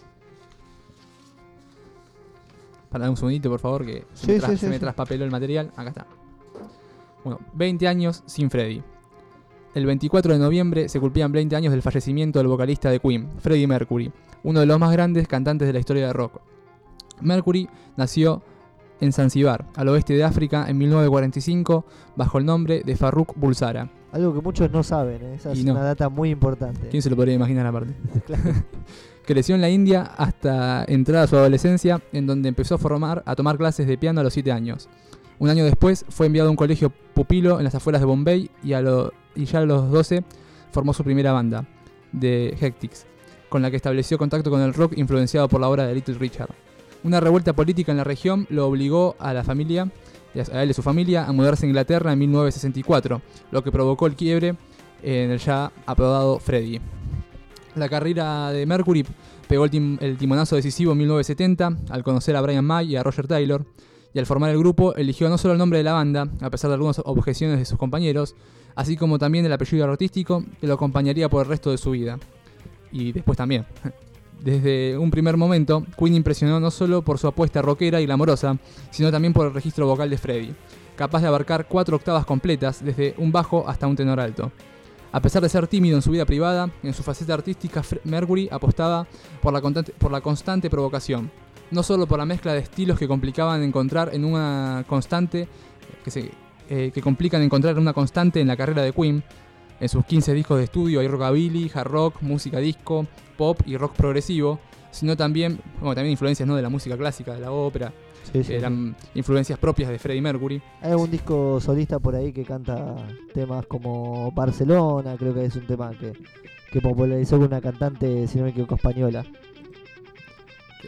Para un segundito, por favor, que se, Sí, me, tra- sí, se sí, me sí. traspapeló el material. Acá está. Bueno, 20 años sin Freddy. El 24 de noviembre se cumplían 20 años del fallecimiento del vocalista de Queen, Freddie Mercury, uno de los más grandes cantantes de la historia de rock. Mercury nació en Zanzíbar, al oeste de África, en 1945, bajo el nombre de Farrukh Bulsara. Algo que muchos no saben, ¿eh? esa es no. una data muy importante. ¿Quién se lo podría imaginar aparte? *laughs* Claro. *laughs* Creció en la India hasta entrada a su adolescencia, en donde empezó a formar, a tomar clases de piano a los 7 años. Un año después fue enviado a un colegio pupilo en las afueras de Bombay y, a lo- y ya a los 12 formó su primera banda, The Hectics, con la que estableció contacto con el rock influenciado por la obra de Little Richard. Una revuelta política en la región lo obligó a la familia, a él y su familia, a mudarse a Inglaterra en 1964, lo que provocó el quiebre en el ya apodado Freddy. La carrera de Mercury pegó el, tim- el timonazo decisivo en 1970 al conocer a Brian May y a Roger Taylor, y al formar el grupo eligió no solo el nombre de la banda, a pesar de algunas objeciones de sus compañeros, así como también el apellido artístico que lo acompañaría por el resto de su vida. Y después también. *laughs* Desde un primer momento, Queen impresionó no solo por su apuesta rockera y glamorosa, sino también por el registro vocal de Freddie, capaz de abarcar cuatro octavas completas, desde un bajo hasta un tenor alto. A pesar de ser tímido en su vida privada, en su faceta artística, Mercury apostaba por la, constante, por la constante provocación, no solo por la mezcla de estilos que complicaban encontrar en una constante, que, se, eh, que complican encontrar una constante en la carrera de Queen. En sus 15 discos de estudio hay rockabilly, hard rock, música disco, pop y rock progresivo, sino también, bueno, también influencias ¿no? de la música clásica, de la ópera, Sí, sí, sí. eran influencias propias de Freddie Mercury. Hay un disco solista por ahí que canta temas como Barcelona, creo que es un tema que, que popularizó con una cantante, si no me equivoco, española.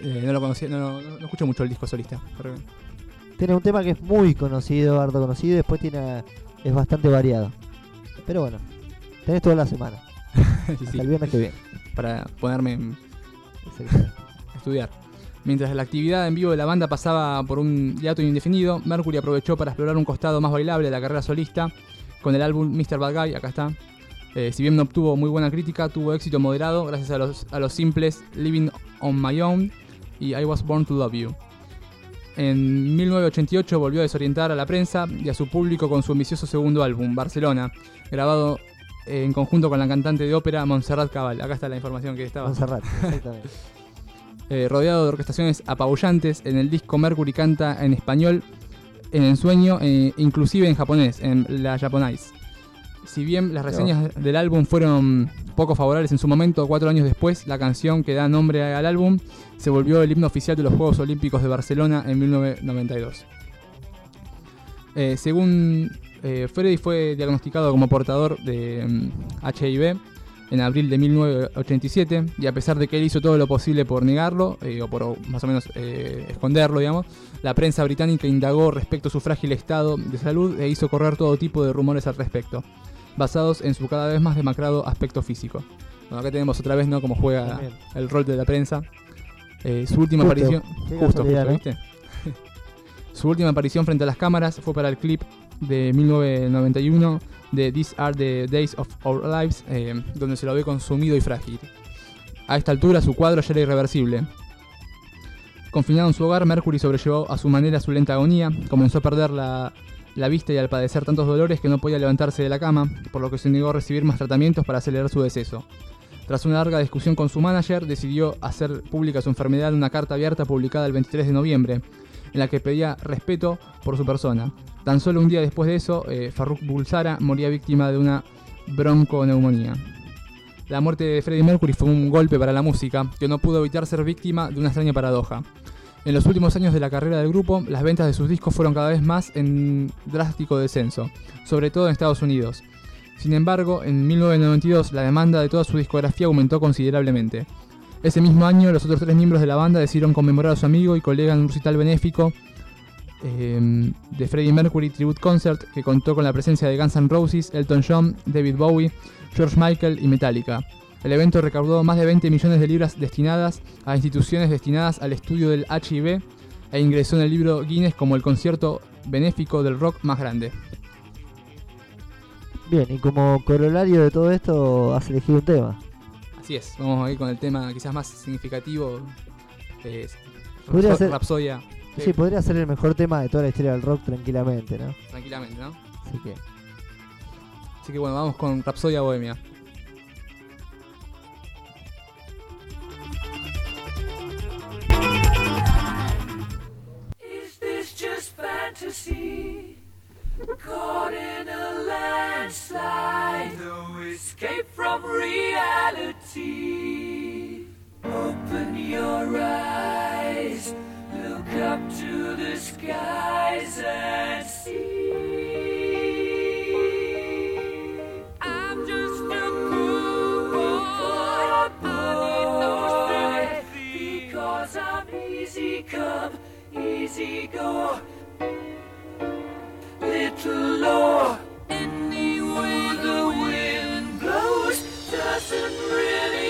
Eh, no lo conocía, no, no- no escucho mucho el disco solista. Tiene un tema que es muy conocido, harto conocido, y después tiene es bastante variado. Pero bueno, tenés toda la semana, *laughs* hasta el viernes que viene. para ponerme en- estudiar. Mientras la actividad en vivo de la banda pasaba por un hiato indefinido, Mercury aprovechó para explorar un costado más bailable de la carrera solista con el álbum Mr. Bad Guy, acá está. Eh, si bien no obtuvo muy buena crítica, tuvo éxito moderado gracias a los, a los simples Living on My Own y I Was Born to Love You. En 1988 volvió a desorientar a la prensa y a su público con su ambicioso segundo álbum, Barcelona, grabado en conjunto con la cantante de ópera Montserrat Cabal. Acá está la información que estaba. Montserrat, exactamente. *laughs* Eh, rodeado de orquestaciones apabullantes, en el disco Mercury canta en español, en ensueño, e inclusive en japonés, en la Japonize. Si bien las reseñas del álbum fueron poco favorables en su momento, cuatro años después, la canción que da nombre al álbum se volvió el himno oficial de los Juegos Olímpicos de Barcelona en 1992. Eh, según eh, Freddy fue diagnosticado como portador de mm, HIV en abril de 1987 y a pesar de que él hizo todo lo posible por negarlo eh, o por más o menos eh, esconderlo, digamos, la prensa británica indagó respecto a su frágil estado de salud e hizo correr todo tipo de rumores al respecto, basados en su cada vez más demacrado aspecto físico. Bueno, acá tenemos otra vez, ¿no? Cómo juega También. el rol de la prensa. Eh, su última Justo, aparición. Justo, justo. ¿viste? *laughs* su última aparición frente a las cámaras fue para el clip de 1991 de These Are the Days of Our Lives, eh, donde se lo ve consumido y frágil. A esta altura su cuadro ya era irreversible. Confinado en su hogar, Mercury sobrellevó a su manera su lenta agonía, comenzó a perder la, la vista y al padecer tantos dolores que no podía levantarse de la cama, por lo que se negó a recibir más tratamientos para acelerar su deceso. Tras una larga discusión con su manager, decidió hacer pública su enfermedad en una carta abierta publicada el 23 de noviembre, en la que pedía respeto por su persona. Tan solo un día después de eso, eh, Farrukh Bulsara moría víctima de una bronconeumonía. La muerte de Freddie Mercury fue un golpe para la música, que no pudo evitar ser víctima de una extraña paradoja. En los últimos años de la carrera del grupo, las ventas de sus discos fueron cada vez más en drástico descenso, sobre todo en Estados Unidos. Sin embargo, en 1992 la demanda de toda su discografía aumentó considerablemente. Ese mismo año, los otros tres miembros de la banda decidieron conmemorar a su amigo y colega en un recital benéfico eh, de Freddie Mercury Tribute Concert que contó con la presencia de Guns N' Roses, Elton John, David Bowie, George Michael y Metallica. El evento recaudó más de 20 millones de libras destinadas a instituciones destinadas al estudio del HIV e ingresó en el libro Guinness como el concierto benéfico del rock más grande. Bien, y como corolario de todo esto, has elegido un tema. Así es, vamos a ir con el tema quizás más significativo. que es Rapso- ser- Rapsodia. Sí, Sí, podría ser el mejor tema de toda la historia del rock tranquilamente, ¿no? tranquilamente, ¿no? Así que, Así que bueno, vamos con Rapsodia Bohemia. Is this just fantasy? Caught in a landslide, no escape from reality. Open your eyes, look up to the skies and see. I'm just a good boy, boy, because I'm easy come, easy go. Little Lord, any way the wind blows doesn't really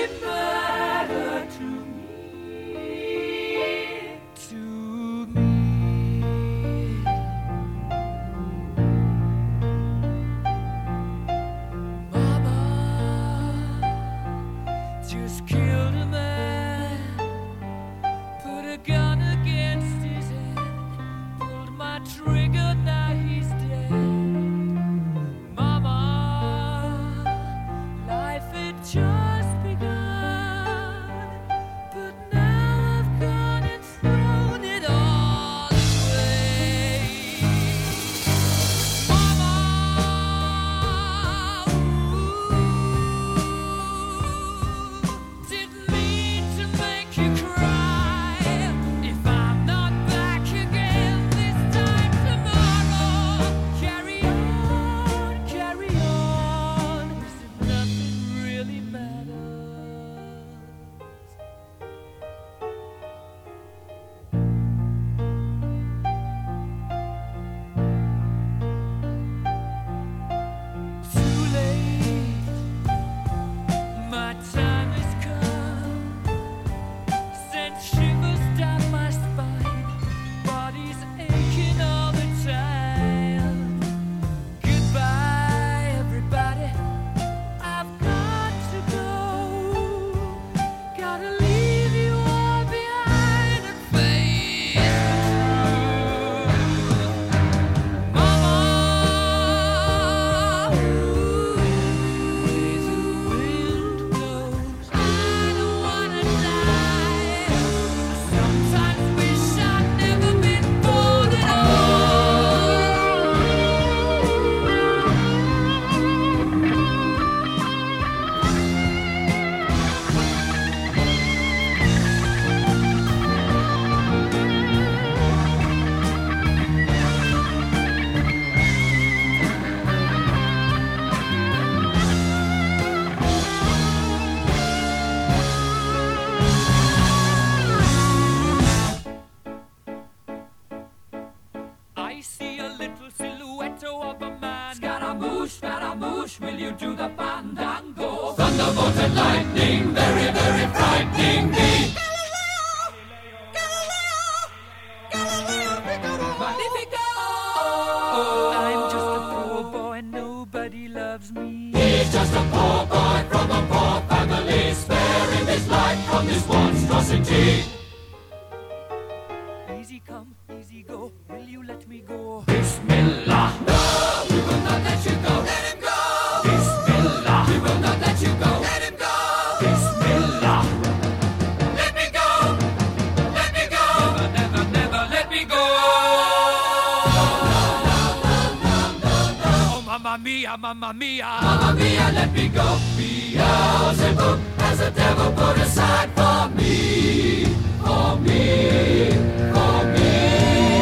mamma mia, mamma mia. Let me go. Beelzebub has a devil put aside for me. For me. For me.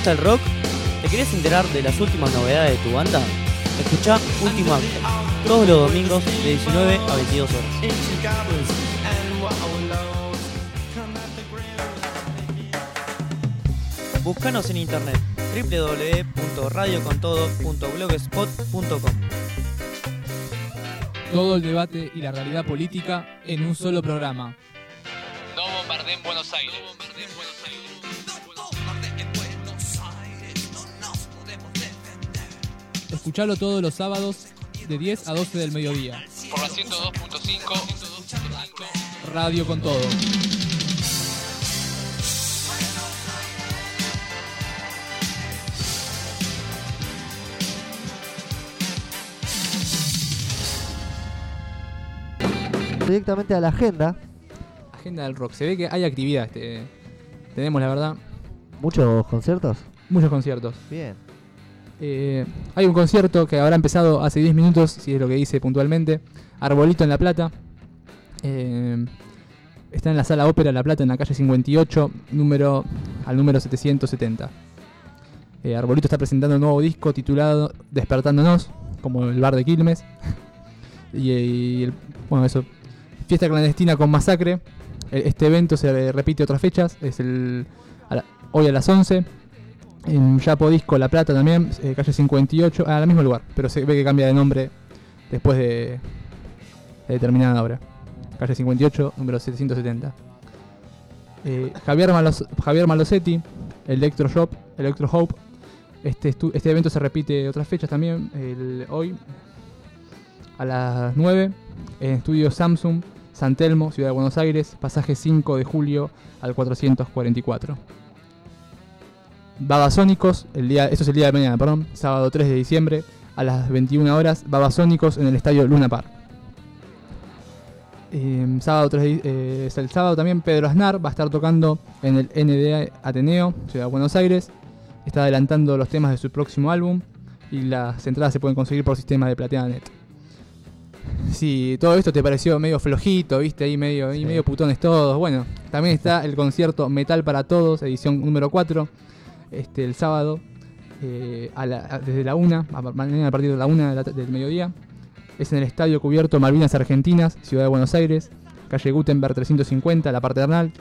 gusta el rock? ¿Te querés enterar de las últimas novedades de tu banda? Escucha Último Acto, todos los domingos de 19 a 22 horas. Búscanos en internet www.radiocontodo.blogspot.com Todo el debate y la realidad política en un solo programa. No bombardeen Buenos Aires. Escuchalo todos los sábados de 10 a 12 del mediodía. Por la 102.5. Radio con todo. Directamente a la agenda. Agenda del rock. Se ve que hay actividad. Este, tenemos, la verdad, Muchos conciertos. muchos conciertos. Bien. Eh, hay un concierto que habrá empezado hace 10 minutos, si es lo que dice puntualmente. Arbolito en La Plata. Eh, está en la sala Ópera La Plata, en la calle 58, número, al número 770. Eh, Arbolito está presentando un nuevo disco titulado Despertándonos, como el bar de Quilmes. *laughs* y, el- bueno, eso. Fiesta clandestina con masacre. E- Este evento se repite otras fechas. Es el hoy a las 11. En Yapo Disco La Plata también, eh, calle 58, al mismo lugar, pero se ve que cambia de nombre después de, de determinada obra. Calle 58, número 770. Eh, Javier, Javier Malosetti, Electro Shop, Electro Hope. Este, este evento se repite otras fechas también, hoy a las 9, en estudio Samsung, San Telmo, Ciudad de Buenos Aires, pasaje 5 de julio al 444. Babasónicos, el día, esto es el día de mañana, perdón, sábado 3 de diciembre a las 21 horas, Babasónicos en el estadio Luna Park. Eh, sábado 3 de eh, es el sábado también Pedro Aznar va a estar tocando en el NDA Ateneo, Ciudad de Buenos Aires. Está adelantando los temas de su próximo álbum y las entradas se pueden conseguir por sistema de PlateaNet. Si todo esto te pareció medio flojito, viste, ahí medio, ahí Sí. medio putones todos, bueno, también está el concierto Metal para Todos, edición número 4, este, el sábado, eh, a la- a- desde la 1, a, mañana a partir de la 1 de del mediodía. Es en el Estadio Cubierto Malvinas Argentinas, Ciudad de Buenos Aires, calle Gutenberg 350, la paternal.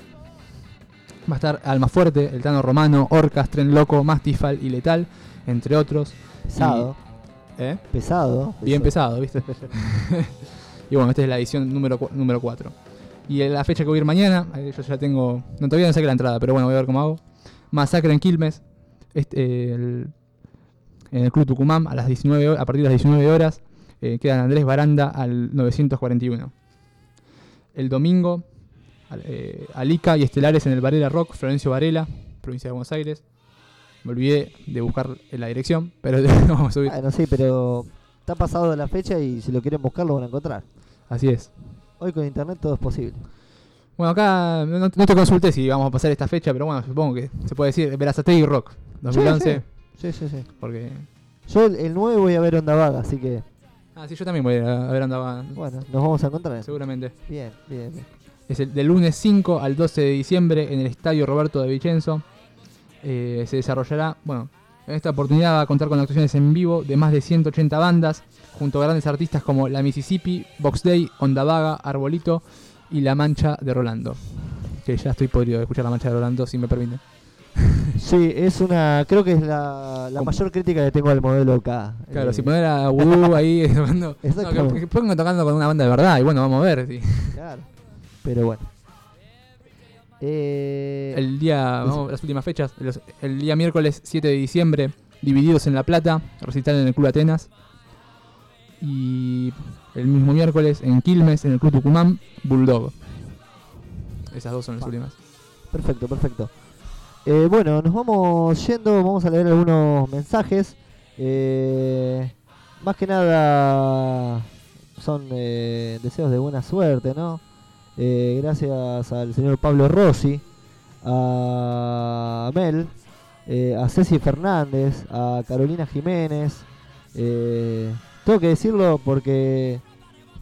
Va a estar Almafuerte, El Tano Romano, Orcas, Tren Loco, Mastifal y Letal, entre otros. Pesado. ¿Eh? Pesado. Bien pesado, ¿viste? *laughs* y bueno, esta es la edición número, número 4. Y la fecha que voy a ir mañana, eh, yo ya tengo. No, todavía no saqué la entrada, pero bueno, voy a ver cómo hago. Masacre en Quilmes, este, el- en el Club Tucumán, a, las 19, ho- a partir de las 19 horas. Eh, quedan Andrés Baranda al 941. El domingo, eh, Alica y Estelares en el Varela Rock, Florencio Varela, provincia de Buenos Aires. Me olvidé de buscar la dirección, pero *laughs* vamos a subir. Bueno, sí, pero está pasado la fecha y si lo quieren buscar lo van a encontrar. Así es. Hoy con internet todo es posible. Bueno, acá no, no te consulté si vamos a pasar esta fecha, pero bueno, supongo que se puede decir Verazategui Rock 2011. Sí, sí, sí. Porque. Yo el, el 9 voy a ver Onda Vaga, así que Ah, sí, yo también voy a ver andaba. bueno, nos vamos a encontrar. Seguramente. Bien, bien, bien. Es el del lunes 5 al 12 de diciembre en el estadio Roberto de Vicenzo. Eh, se desarrollará, bueno, en esta oportunidad va a contar con actuaciones en vivo de más de 180 bandas, junto a grandes artistas como La Mississippi, Box Day, Onda Vaga, Arbolito y La Mancha de Rolando. Que ya estoy podrido de escuchar La Mancha de Rolando, si me permite. *laughs* Sí, es una. Creo que es la, la mayor crítica que tengo al modelo K. Claro, Eh, si poner a Voodoo *laughs* ahí tocando. *laughs* No, Exactamente. que, que pongan tocando con una banda de verdad, y bueno, vamos a ver. sí. Claro. Pero bueno. Eh, El día, vamos, las últimas fechas, los- el día miércoles 7 de diciembre, Divididos en La Plata, recital en el Club Atenas. Y el mismo miércoles en Quilmes, en el Club Tucumán, Bulldog. Esas dos son las últimas. Perfecto, perfecto. Eh, bueno, nos vamos yendo, vamos a leer algunos mensajes. Eh, más que nada son eh, deseos de buena suerte, ¿no? Gracias al señor Pablo Rossi, a Mel, a Ceci Fernández, a Carolina Jiménez. Tengo que decirlo porque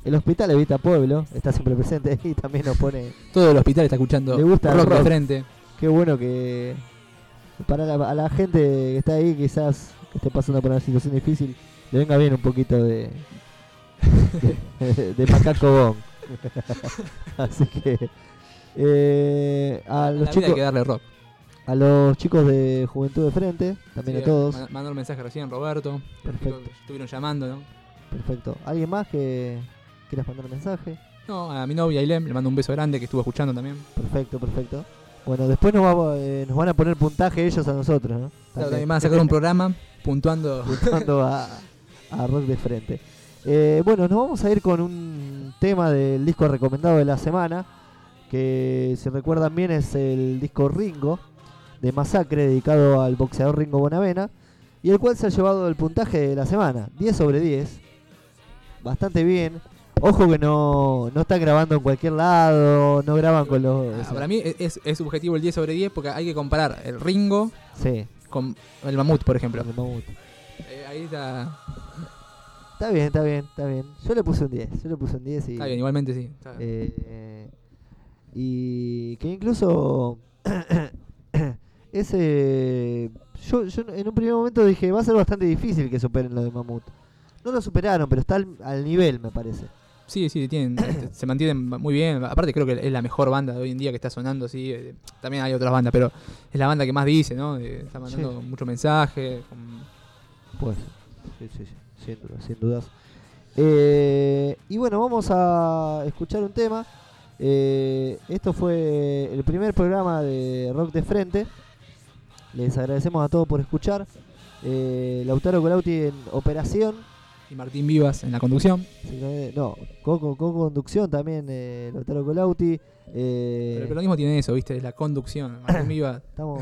el hospital Evita Pueblo está siempre presente *laughs* y también nos pone Todo el hospital está escuchando Le gusta rock, de frente. Qué bueno que para la, a la gente que está ahí, quizás que esté pasando por una situación difícil, le venga bien un poquito de de, de macaco Bong. *laughs* Así que eh, a los la vida hay chicos que darle rock. a los chicos de Juventud de Frente, también Sí, a todos. Mandó un mensaje recién Roberto. Perfecto. Estuvieron llamando, ¿no? Perfecto. ¿Alguien más que quieras mandar un mensaje. No, a mi novia Ailem le mando un beso grande que estuvo escuchando también. Perfecto, perfecto. Bueno, después nos, vamos, eh, nos van a poner puntaje ellos a nosotros, ¿no? Claro, también van a sacar un *laughs* programa puntuando. Puntuando a, a Rock de Frente. Eh, bueno, nos vamos a ir con un tema del disco recomendado de la semana, que si recuerdan bien es el disco Ringo, de Masacre, dedicado al boxeador Ringo Bonavena, y el cual se ha llevado el puntaje de la semana, 10 sobre 10. Bastante bien. Ojo que no, no están grabando en cualquier lado, no graban con los... Ah, para mí es, es subjetivo el 10 sobre 10 porque hay que comparar el Ringo Sí, con el Mamut, por ejemplo. el mamut. Eh, ahí está. Está bien, está bien, está bien. Yo le puse un 10, yo le puse un 10 y... Está bien, igualmente sí. Está bien. Eh, y que incluso *coughs* ese yo, yo en un primer momento dije va a ser bastante difícil que superen lo de Mamut. No lo superaron, pero está al, al nivel, me parece. Sí, sí, tienen, *coughs* este, se mantienen muy bien. Aparte creo que es la mejor banda de hoy en día que está sonando, sí. eh, También hay otras bandas, pero es la banda que más dice, ¿no? Eh, Está mandando mucho mensaje. con- Pues, sí, sí, sí, sin dudas, sin dudas. Eh, y bueno, vamos a escuchar un tema. Eh, esto fue el primer programa de Rock de Frente. Les agradecemos a todos por escuchar. Lautaro Colauti en operación. Y Martín Vivas en la conducción. Si no, eh, No, Coco, Coco Conducción también, eh, Lautaro Colauti. eh, Pero el peronismo tiene eso, ¿viste? Es la conducción. Martín *coughs* Vivas. Estamos.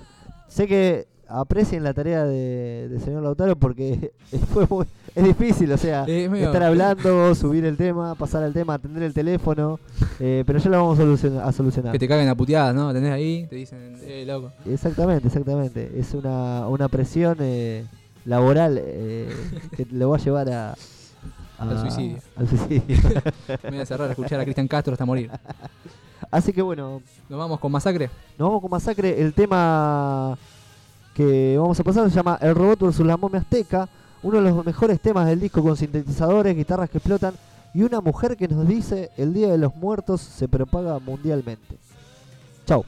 *laughs* sé que aprecien la tarea de, señor Lautaro porque *laughs* fue muy- es difícil, o sea, Eh, estar hablando, subir el tema, pasar el tema, atender el teléfono, eh, pero ya lo vamos a solucionar. A solucionar. Que te caguen a puteadas, ¿no? Tenés ahí, te dicen, eh, loco. Exactamente, exactamente. Es una, una presión eh, laboral eh, *laughs* que lo va a llevar a, a- Al suicidio. *laughs* al suicidio. *laughs* Me voy a cerrar a escuchar a Cristian Castro hasta morir. Así que bueno, Nos vamos con Masacre. Nos vamos con Masacre. El tema que vamos a pasar se llama El robot versus la momia azteca. Uno de los mejores temas del disco con sintetizadores, guitarras que explotan y una mujer que nos dice el Día de los Muertos se propaga mundialmente. Chau.